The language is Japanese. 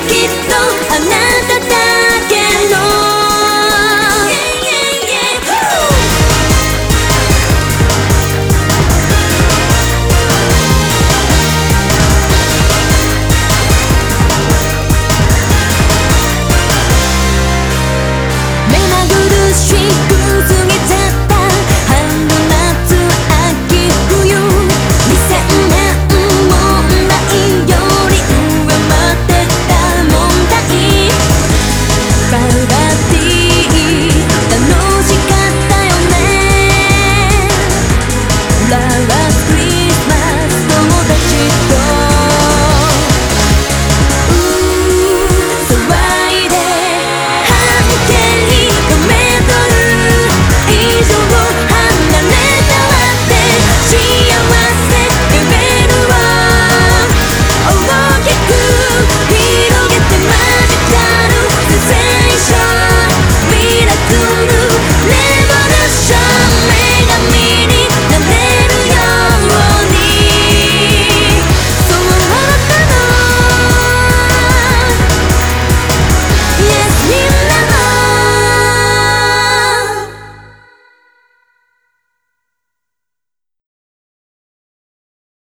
きっと離れ